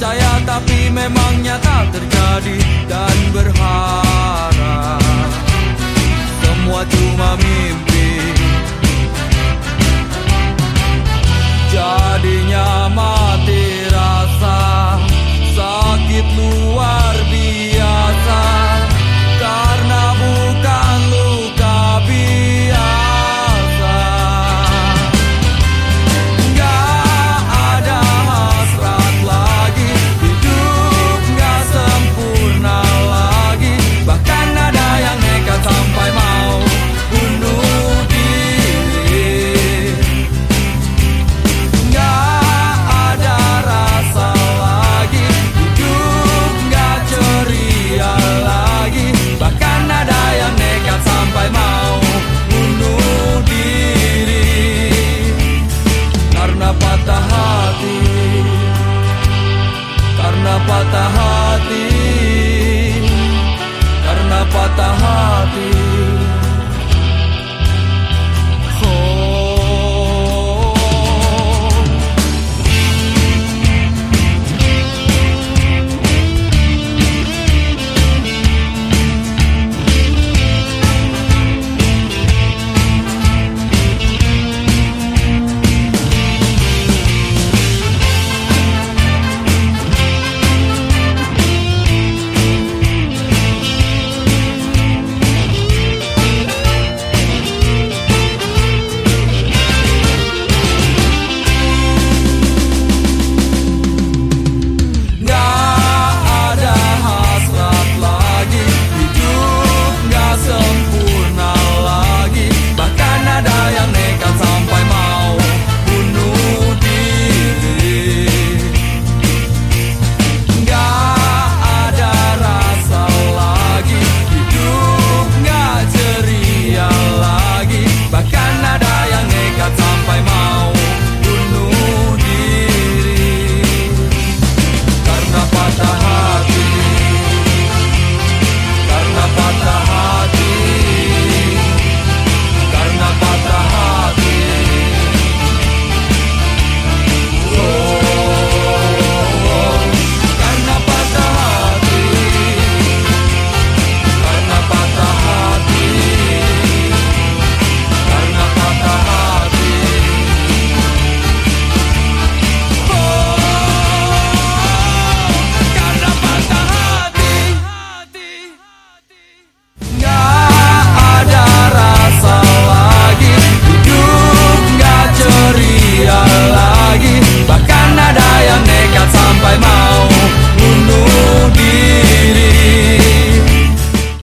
percaya tapi memang nyata terjadi dan berharap Semua cuma mimpi jadinya. nyaman